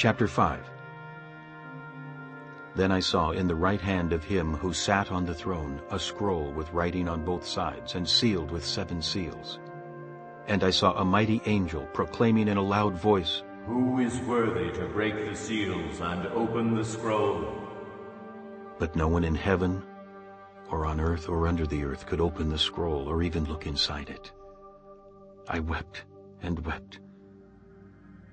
Chapter 5 Then I saw in the right hand of him who sat on the throne a scroll with writing on both sides and sealed with seven seals. And I saw a mighty angel proclaiming in a loud voice, Who is worthy to break the seals and open the scroll? But no one in heaven or on earth or under the earth could open the scroll or even look inside it. I wept and wept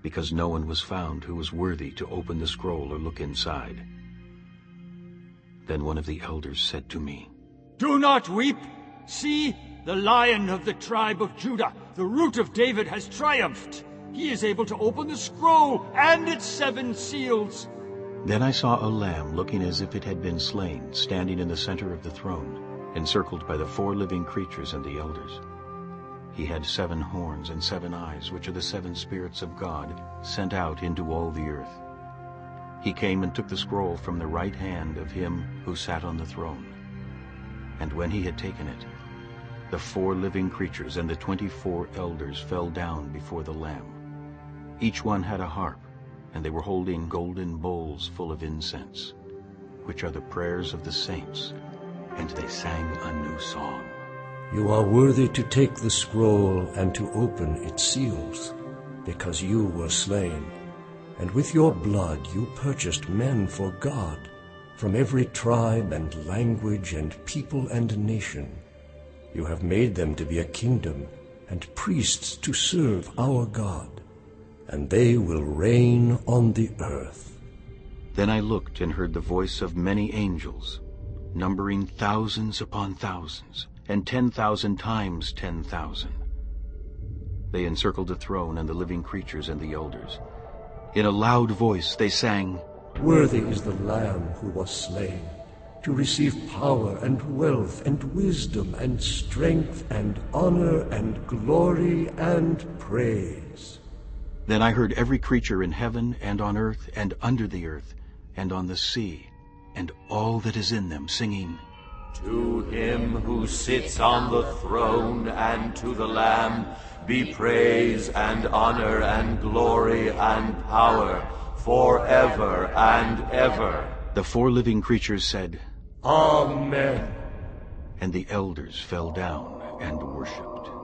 because no one was found who was worthy to open the scroll or look inside. Then one of the elders said to me, Do not weep. See, the lion of the tribe of Judah, the root of David, has triumphed. He is able to open the scroll and its seven seals. Then I saw a lamb looking as if it had been slain, standing in the center of the throne, encircled by the four living creatures and the elders. He had seven horns and seven eyes, which are the seven spirits of God, sent out into all the earth. He came and took the scroll from the right hand of him who sat on the throne. And when he had taken it, the four living creatures and the twenty-four elders fell down before the Lamb. Each one had a harp, and they were holding golden bowls full of incense, which are the prayers of the saints, and they sang a new song. You are worthy to take the scroll and to open its seals, because you were slain, and with your blood you purchased men for God from every tribe and language and people and nation. You have made them to be a kingdom and priests to serve our God, and they will reign on the earth. Then I looked and heard the voice of many angels, numbering thousands upon thousands, and ten thousand times ten thousand. They encircled the throne and the living creatures and the elders. In a loud voice they sang, Worthy is the Lamb who was slain, to receive power and wealth and wisdom and strength and honor and glory and praise. Then I heard every creature in heaven and on earth and under the earth and on the sea and all that is in them singing, To him who sits on the throne and to the Lamb be praise and honor and glory and power forever and ever. The four living creatures said, Amen. and the elders fell down and worshipped.